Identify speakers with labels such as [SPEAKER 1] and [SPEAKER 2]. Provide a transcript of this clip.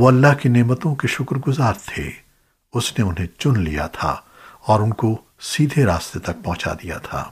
[SPEAKER 1] وہ اللہ کی نعمتوں کے شکر گزار تھے۔ اس نے انہیں چن لیا تھا اور ان کو سیدھے راستے تک پہنچا دیا تھا۔